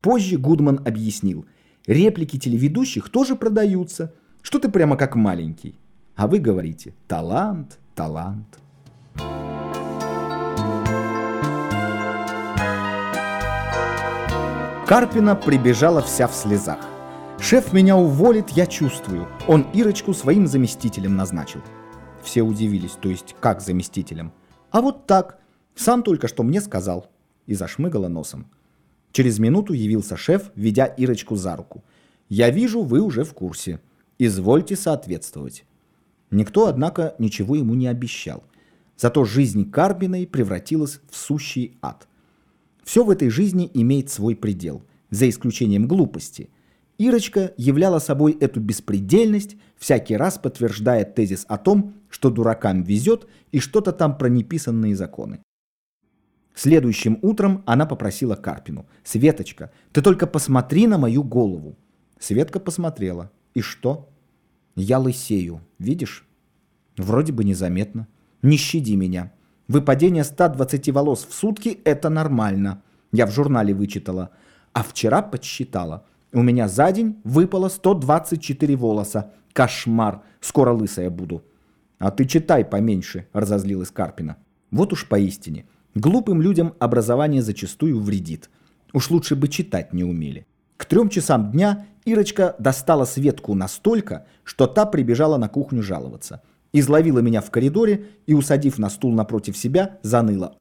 Позже Гудман объяснил, реплики телеведущих тоже продаются, что ты прямо как маленький. А вы говорите «талант, талант». Карпина прибежала вся в слезах. «Шеф меня уволит, я чувствую. Он Ирочку своим заместителем назначил». Все удивились, то есть как заместителем. «А вот так. Сам только что мне сказал». И зашмыгала носом. Через минуту явился шеф, ведя Ирочку за руку. «Я вижу, вы уже в курсе. Извольте соответствовать». Никто, однако, ничего ему не обещал. Зато жизнь Карбиной превратилась в сущий ад. Все в этой жизни имеет свой предел, за исключением глупости. Ирочка являла собой эту беспредельность, всякий раз подтверждая тезис о том, что дуракам везет и что-то там про неписанные законы. Следующим утром она попросила Карпину. «Светочка, ты только посмотри на мою голову». Светка посмотрела. «И что?» «Я лысею, видишь?» «Вроде бы незаметно». «Не щади меня. Выпадение 120 волос в сутки – это нормально. Я в журнале вычитала. А вчера подсчитала. У меня за день выпало 124 волоса. Кошмар. Скоро лысая буду». «А ты читай поменьше», – разозлилась Карпина. «Вот уж поистине». Глупым людям образование зачастую вредит. Уж лучше бы читать не умели. К трем часам дня Ирочка достала Светку настолько, что та прибежала на кухню жаловаться. Изловила меня в коридоре и, усадив на стул напротив себя, заныла.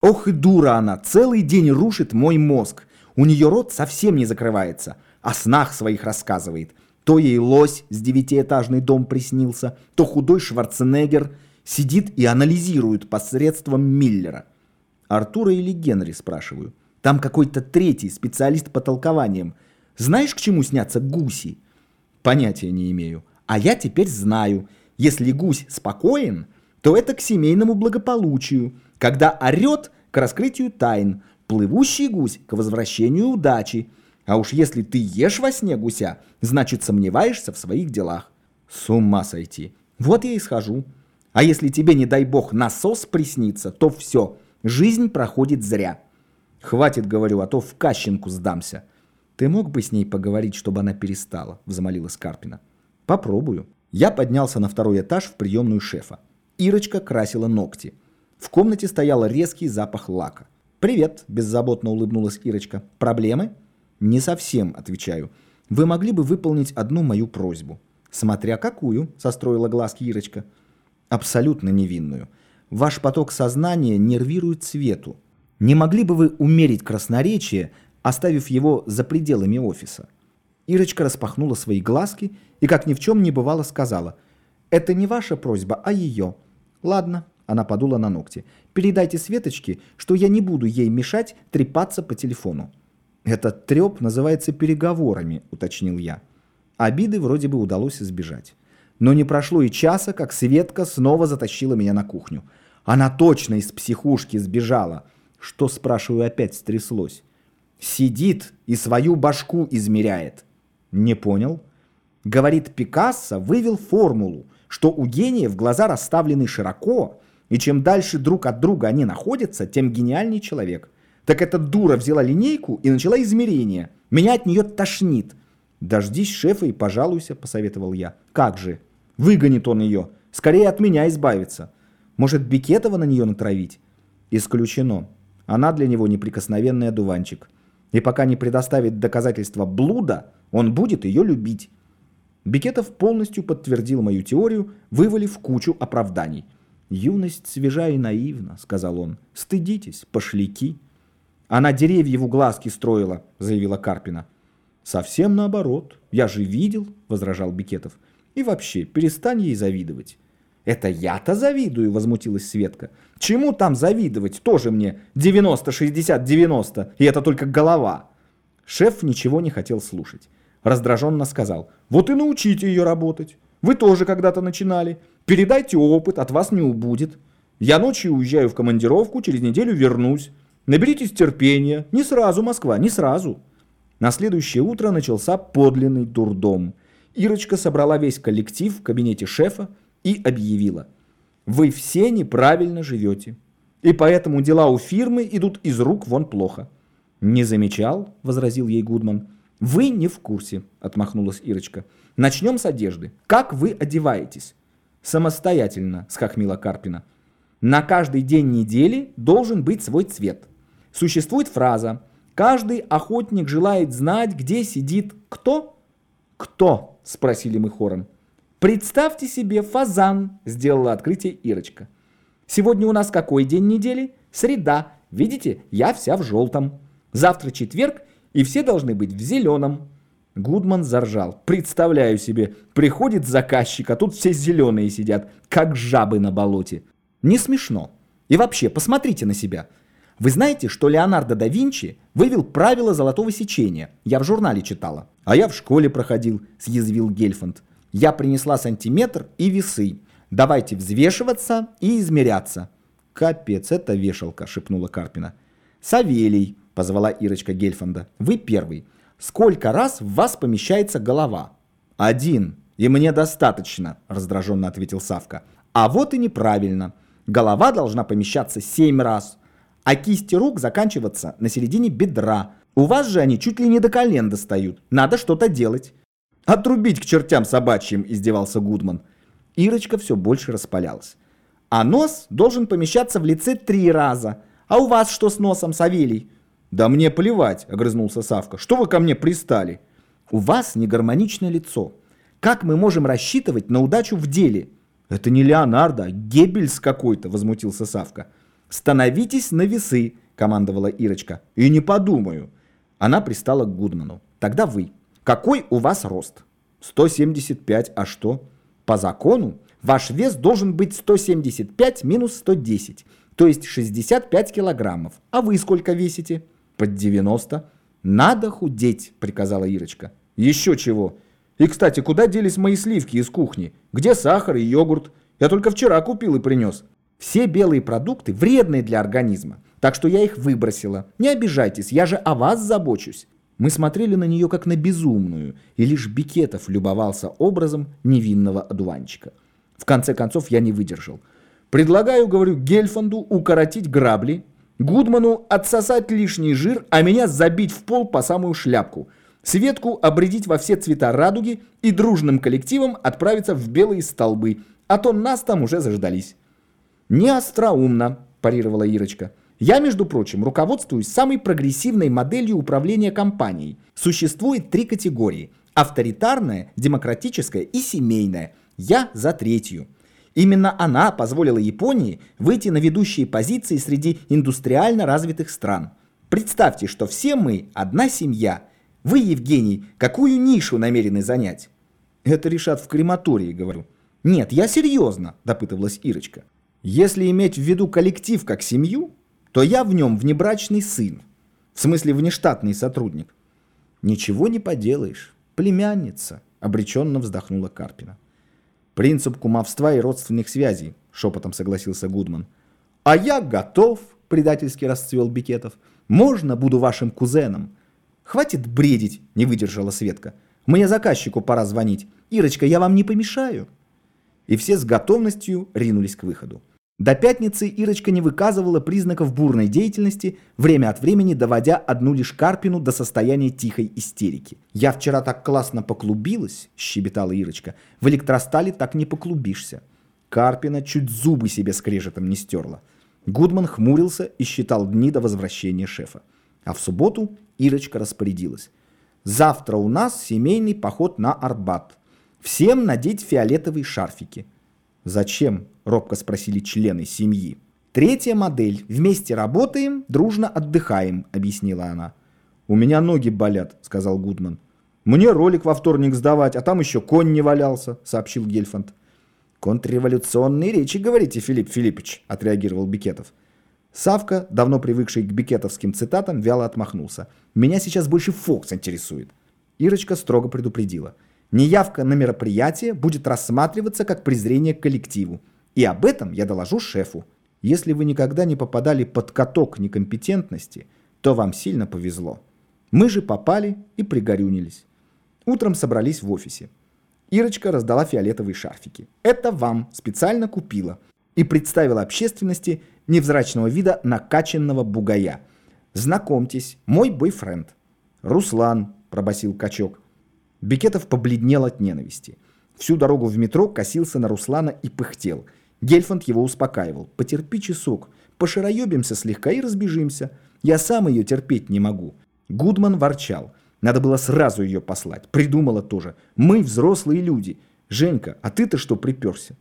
«Ох и дура она! Целый день рушит мой мозг! У нее рот совсем не закрывается, о снах своих рассказывает. То ей лось с девятиэтажный дом приснился, то худой Шварценеггер сидит и анализирует посредством Миллера». Артура или Генри, спрашиваю. Там какой-то третий специалист по толкованиям. Знаешь, к чему снятся гуси? Понятия не имею. А я теперь знаю. Если гусь спокоен, то это к семейному благополучию. Когда орет, к раскрытию тайн. Плывущий гусь к возвращению удачи. А уж если ты ешь во сне гуся, значит сомневаешься в своих делах. С ума сойти. Вот я и схожу. А если тебе, не дай бог, насос приснится, то все – Жизнь проходит зря. Хватит, говорю, а то в Кащенку сдамся. Ты мог бы с ней поговорить, чтобы она перестала, взмолилась Карпина. Попробую. Я поднялся на второй этаж в приемную шефа. Ирочка красила ногти. В комнате стоял резкий запах лака. «Привет», – беззаботно улыбнулась Ирочка. «Проблемы?» «Не совсем», – отвечаю. «Вы могли бы выполнить одну мою просьбу». «Смотря какую», – состроила глазки Ирочка. «Абсолютно невинную. Ваш поток сознания нервирует цвету. Не могли бы вы умерить красноречие, оставив его за пределами офиса?» Ирочка распахнула свои глазки и, как ни в чем не бывало, сказала, «Это не ваша просьба, а ее». «Ладно», — она подула на ногти, «передайте Светочке, что я не буду ей мешать трепаться по телефону». «Этот треп называется переговорами», — уточнил я. Обиды вроде бы удалось избежать. Но не прошло и часа, как Светка снова затащила меня на кухню. Она точно из психушки сбежала. Что, спрашиваю, опять стряслось? Сидит и свою башку измеряет. Не понял. Говорит, Пикассо вывел формулу, что у гениев глаза расставлены широко, и чем дальше друг от друга они находятся, тем гениальнее человек. Так эта дура взяла линейку и начала измерение. Меня от нее тошнит. «Дождись шефа и пожалуйся», — посоветовал я. «Как же?» Выгонит он ее. Скорее от меня избавиться. Может, Бикетова на нее натравить? Исключено. Она для него неприкосновенный одуванчик. И пока не предоставит доказательства блуда, он будет ее любить. Бикетов полностью подтвердил мою теорию, вывалив кучу оправданий. «Юность свежа и наивна», — сказал он. «Стыдитесь, пошляки». «Она деревья в углазки строила», — заявила Карпина. «Совсем наоборот. Я же видел», — возражал Бикетов. И вообще, перестань ей завидовать. Это я-то завидую, возмутилась Светка. Чему там завидовать? Тоже мне 90-60-90, и это только голова. Шеф ничего не хотел слушать. Раздраженно сказал, вот и научите ее работать. Вы тоже когда-то начинали. Передайте опыт, от вас не убудет. Я ночью уезжаю в командировку, через неделю вернусь. Наберитесь терпения. Не сразу, Москва, не сразу. На следующее утро начался подлинный дурдом. Ирочка собрала весь коллектив в кабинете шефа и объявила. Вы все неправильно живете. И поэтому дела у фирмы идут из рук вон плохо. «Не замечал», — возразил ей Гудман. «Вы не в курсе», — отмахнулась Ирочка. «Начнем с одежды. Как вы одеваетесь?» «Самостоятельно», — схохмила Карпина. «На каждый день недели должен быть свой цвет. Существует фраза «Каждый охотник желает знать, где сидит кто?» «Кто?» — спросили мы хором. «Представьте себе фазан», — сделала открытие Ирочка. «Сегодня у нас какой день недели? Среда. Видите, я вся в желтом». Завтра четверг, и все должны быть в зеленом». Гудман заржал. «Представляю себе, приходит заказчик, а тут все зеленые сидят, как жабы на болоте. Не смешно. И вообще, посмотрите на себя. Вы знаете, что Леонардо да Винчи вывел правила золотого сечения? Я в журнале читала. А я в школе проходил, съязвил Гельфанд. Я принесла сантиметр и весы. Давайте взвешиваться и измеряться. Капец, это вешалка, шепнула Карпина. Савелий, позвала Ирочка Гельфанда. «Вы первый. Сколько раз в вас помещается голова?» «Один. И мне достаточно», — раздраженно ответил Савка. «А вот и неправильно. Голова должна помещаться семь раз, а кисти рук заканчиваться на середине бедра. У вас же они чуть ли не до колен достают. Надо что-то делать». «Отрубить к чертям собачьим», — издевался Гудман. Ирочка все больше распалялась. «А нос должен помещаться в лице три раза. А у вас что с носом, Савелий?» «Да мне плевать», — огрызнулся Савка. «Что вы ко мне пристали?» «У вас негармоничное лицо. Как мы можем рассчитывать на удачу в деле?» «Это не Леонардо, а Геббельс какой-то», — возмутился Савка. «Становитесь на весы», — командовала Ирочка. «И не подумаю». Она пристала к Гудману. «Тогда вы. Какой у вас рост?» «175. А что?» «По закону ваш вес должен быть 175 минус 110, то есть 65 килограммов. А вы сколько весите?» под 90. «Надо худеть», — приказала Ирочка. «Еще чего. И, кстати, куда делись мои сливки из кухни? Где сахар и йогурт? Я только вчера купил и принес. Все белые продукты вредные для организма, так что я их выбросила. Не обижайтесь, я же о вас забочусь». Мы смотрели на нее как на безумную, и лишь Бикетов любовался образом невинного одуванчика. В конце концов я не выдержал. «Предлагаю, — говорю, — Гельфанду укоротить грабли Гудману отсосать лишний жир, а меня забить в пол по самую шляпку. Светку обредить во все цвета радуги и дружным коллективом отправиться в белые столбы, а то нас там уже заждались. «Не остроумно», – парировала Ирочка. «Я, между прочим, руководствуюсь самой прогрессивной моделью управления компанией. Существует три категории – авторитарная, демократическая и семейная. Я за третью». Именно она позволила Японии выйти на ведущие позиции среди индустриально развитых стран. Представьте, что все мы одна семья. Вы, Евгений, какую нишу намерены занять? Это решат в крематории, говорю. Нет, я серьезно, допытывалась Ирочка. Если иметь в виду коллектив как семью, то я в нем внебрачный сын. В смысле внештатный сотрудник. Ничего не поделаешь. Племянница, обреченно вздохнула Карпина. Принцип кумовства и родственных связей, шепотом согласился Гудман. А я готов, предательски расцвел Бикетов. Можно буду вашим кузеном? Хватит бредить, не выдержала Светка. Мне заказчику пора звонить. Ирочка, я вам не помешаю. И все с готовностью ринулись к выходу. До пятницы Ирочка не выказывала признаков бурной деятельности, время от времени доводя одну лишь Карпину до состояния тихой истерики. «Я вчера так классно поклубилась», – щебетала Ирочка. «В электростале так не поклубишься». Карпина чуть зубы себе скрежетом не стерла. Гудман хмурился и считал дни до возвращения шефа. А в субботу Ирочка распорядилась. «Завтра у нас семейный поход на Арбат. Всем надеть фиолетовые шарфики». «Зачем?» – робко спросили члены семьи. «Третья модель. Вместе работаем, дружно отдыхаем», – объяснила она. «У меня ноги болят», – сказал Гудман. «Мне ролик во вторник сдавать, а там еще конь не валялся», – сообщил Гельфанд. «Контрреволюционные речи, говорите, Филипп Филиппович», – отреагировал Бикетов. Савка, давно привыкший к бикетовским цитатам, вяло отмахнулся. «Меня сейчас больше Фокс интересует». Ирочка строго предупредила – Неявка на мероприятие будет рассматриваться как презрение к коллективу. И об этом я доложу шефу. Если вы никогда не попадали под каток некомпетентности, то вам сильно повезло. Мы же попали и пригорюнились. Утром собрались в офисе. Ирочка раздала фиолетовые шарфики. Это вам специально купила. И представила общественности невзрачного вида накачанного бугая. Знакомьтесь, мой бойфренд. Руслан, пробасил качок. Бекетов побледнел от ненависти. Всю дорогу в метро косился на Руслана и пыхтел. Гельфанд его успокаивал. «Потерпи часок, пошароебимся слегка и разбежимся. Я сам ее терпеть не могу». Гудман ворчал. Надо было сразу ее послать. Придумала тоже. Мы взрослые люди. Женька, а ты-то что приперся?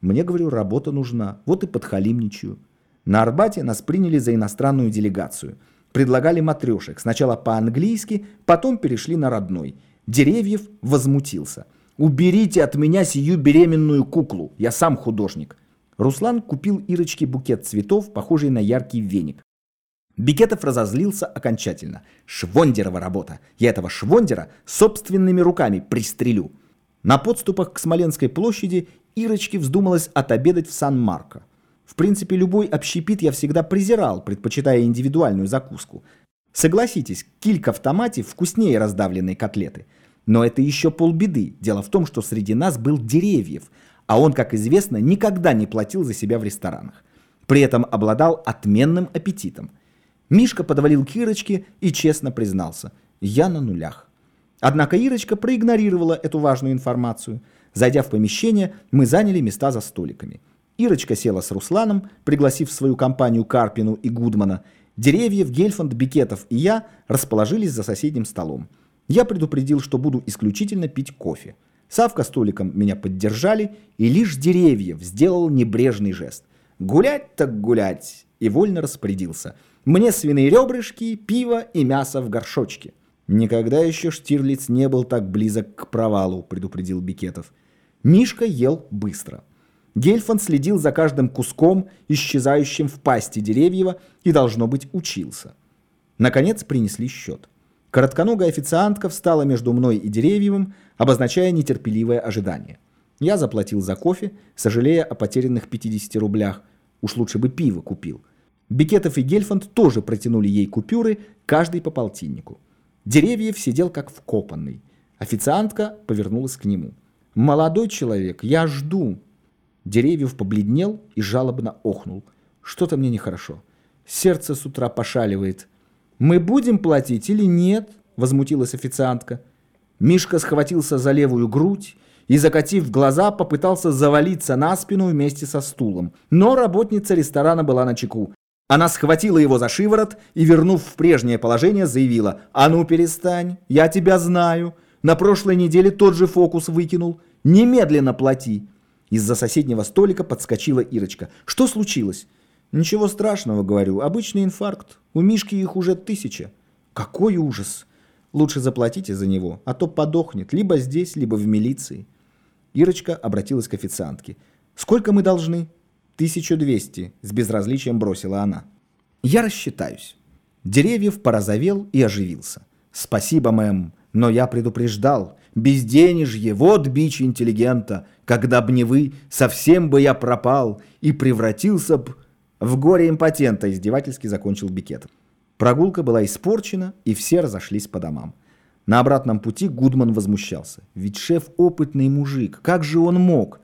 Мне, говорю, работа нужна. Вот и подхалимничаю. На Арбате нас приняли за иностранную делегацию. Предлагали матрешек. Сначала по-английски, потом перешли на родной. Деревьев возмутился. «Уберите от меня сию беременную куклу. Я сам художник». Руслан купил Ирочке букет цветов, похожий на яркий веник. Бикетов разозлился окончательно. Швондерова работа. Я этого Швондера собственными руками пристрелю. На подступах к Смоленской площади Ирочке вздумалось отобедать в Сан-Марко. В принципе, любой общепит я всегда презирал, предпочитая индивидуальную закуску. Согласитесь, килька в томате вкуснее раздавленной котлеты. Но это еще полбеды. Дело в том, что среди нас был Деревьев, а он, как известно, никогда не платил за себя в ресторанах. При этом обладал отменным аппетитом. Мишка подвалил к Ирочке и честно признался. Я на нулях. Однако Ирочка проигнорировала эту важную информацию. Зайдя в помещение, мы заняли места за столиками. Ирочка села с Русланом, пригласив в свою компанию Карпину и Гудмана. Деревьев, Гельфанд, Бикетов и я расположились за соседним столом. Я предупредил, что буду исключительно пить кофе. Савка столиком меня поддержали, и лишь Деревьев сделал небрежный жест. «Гулять так гулять!» и вольно распорядился – мне свиные ребрышки, пиво и мясо в горшочке. Никогда еще Штирлиц не был так близок к провалу, предупредил Бикетов. Мишка ел быстро. Гельфан следил за каждым куском, исчезающим в пасти Деревьева, и, должно быть, учился. Наконец принесли счет. Коротконогая официантка встала между мной и Деревьевым, обозначая нетерпеливое ожидание. Я заплатил за кофе, сожалея о потерянных 50 рублях. Уж лучше бы пиво купил. Бикетов и Гельфанд тоже протянули ей купюры, каждый по полтиннику. Деревьев сидел как вкопанный. Официантка повернулась к нему. «Молодой человек, я жду». Деревьев побледнел и жалобно охнул. «Что-то мне нехорошо. Сердце с утра пошаливает». «Мы будем платить или нет?» – возмутилась официантка. Мишка схватился за левую грудь и, закатив глаза, попытался завалиться на спину вместе со стулом. Но работница ресторана была на чеку. Она схватила его за шиворот и, вернув в прежнее положение, заявила «А ну перестань, я тебя знаю. На прошлой неделе тот же фокус выкинул. Немедленно плати». Из-за соседнего столика подскочила Ирочка. «Что случилось?» «Ничего страшного, говорю. Обычный инфаркт. У Мишки их уже тысяча». «Какой ужас!» «Лучше заплатите за него, а то подохнет либо здесь, либо в милиции». Ирочка обратилась к официантке. «Сколько мы должны?» «Тысячу двести», — с безразличием бросила она. «Я рассчитаюсь». Деревьев порозовел и оживился. «Спасибо, мэм, но я предупреждал. Безденежье, вот бич интеллигента. Когда б не вы, совсем бы я пропал и превратился б...» В горе импотента издевательски закончил Бикет. Прогулка была испорчена, и все разошлись по домам. На обратном пути Гудман возмущался. «Ведь шеф опытный мужик, как же он мог?»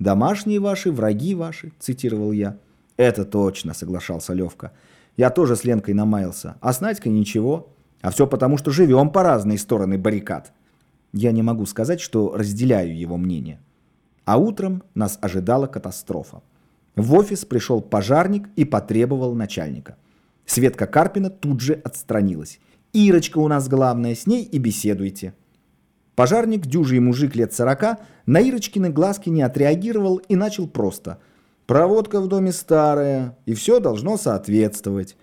«Домашние ваши, враги ваши», — цитировал я. «Это точно», — соглашался Левка. «Я тоже с Ленкой намаялся, а с Надькой ничего. А все потому, что живем по разные стороны баррикад». Я не могу сказать, что разделяю его мнение. А утром нас ожидала катастрофа. В офис пришел пожарник и потребовал начальника. Светка Карпина тут же отстранилась. «Ирочка у нас главная, с ней и беседуйте». Пожарник, дюжий мужик лет сорока, на Ирочкины глазки не отреагировал и начал просто. «Проводка в доме старая, и все должно соответствовать».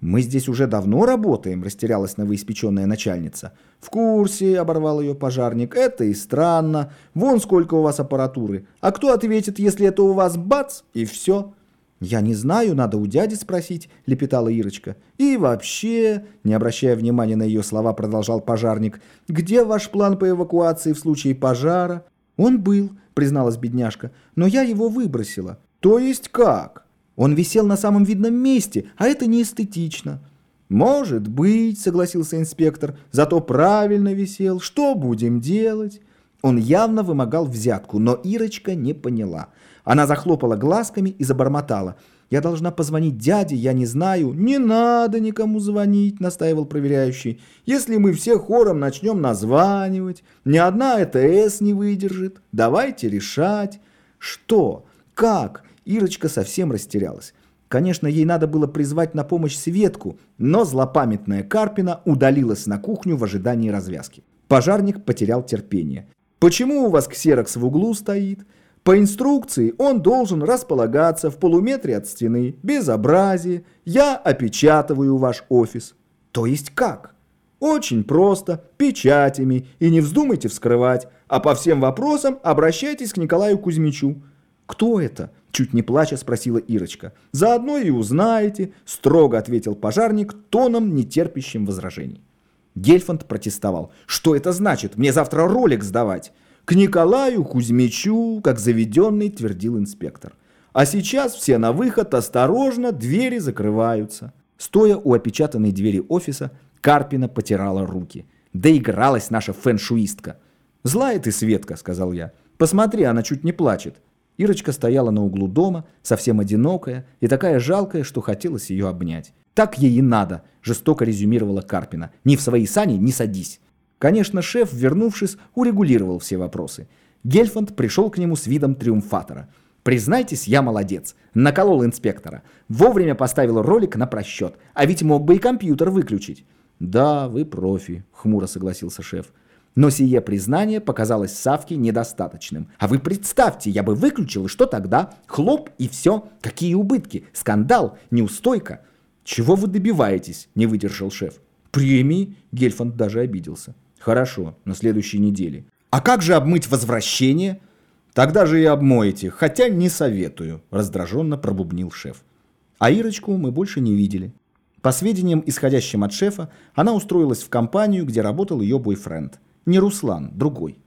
«Мы здесь уже давно работаем», – растерялась новоиспеченная начальница. «В курсе», – оборвал ее пожарник, – «это и странно. Вон сколько у вас аппаратуры. А кто ответит, если это у вас бац, и все?» «Я не знаю, надо у дяди спросить», — лепетала Ирочка. «И вообще...» — не обращая внимания на ее слова, продолжал пожарник. «Где ваш план по эвакуации в случае пожара?» «Он был», — призналась бедняжка, — «но я его выбросила». «То есть как?» «Он висел на самом видном месте, а это не эстетично». «Может быть», — согласился инспектор, — «зато правильно висел. Что будем делать?» Он явно вымогал взятку, но Ирочка не поняла. Она захлопала глазками и забормотала. Я должна позвонить дяде, я не знаю. Не надо никому звонить, настаивал проверяющий. Если мы все хором начнем названивать, ни одна ЭТС не выдержит. Давайте решать. Что? Как? Ирочка совсем растерялась. Конечно, ей надо было призвать на помощь Светку, но злопамятная Карпина удалилась на кухню в ожидании развязки. Пожарник потерял терпение. «Почему у вас ксерокс в углу стоит?» По инструкции он должен располагаться в полуметре от стены. Безобразие. Я опечатываю ваш офис. То есть как? Очень просто. Печатями. И не вздумайте вскрывать. А по всем вопросам обращайтесь к Николаю Кузьмичу. Кто это? Чуть не плача спросила Ирочка. Заодно и узнаете, строго ответил пожарник тоном, нетерпящим возражений. Гельфанд протестовал. Что это значит? Мне завтра ролик сдавать. К Николаю Кузьмичу, как заведенный, твердил инспектор. А сейчас все на выход, осторожно, двери закрываются. Стоя у опечатанной двери офиса, Карпина потирала руки. Доигралась наша фэншуистка. «Злая ты, Светка», — сказал я. «Посмотри, она чуть не плачет». Ирочка стояла на углу дома, совсем одинокая и такая жалкая, что хотелось ее обнять. «Так ей и надо», — жестоко резюмировала Карпина. «Ни в свои сани не садись». Конечно, шеф, вернувшись, урегулировал все вопросы. Гельфанд пришел к нему с видом триумфатора. «Признайтесь, я молодец. Наколол инспектора. Вовремя поставил ролик на просчет. А ведь мог бы и компьютер выключить». «Да, вы профи», — хмуро согласился шеф. Но сие признание показалось Савке недостаточным. А вы представьте, я бы выключил, и что тогда? Хлоп, и все. Какие убытки? Скандал, неустойка. Чего вы добиваетесь? Не выдержал шеф. Премии? Гельфанд даже обиделся. Хорошо, на следующей неделе. А как же обмыть возвращение? Тогда же и обмоете, хотя не советую, раздраженно пробубнил шеф. А Ирочку мы больше не видели. По сведениям, исходящим от шефа, она устроилась в компанию, где работал ее бойфренд. Не Руслан, другой.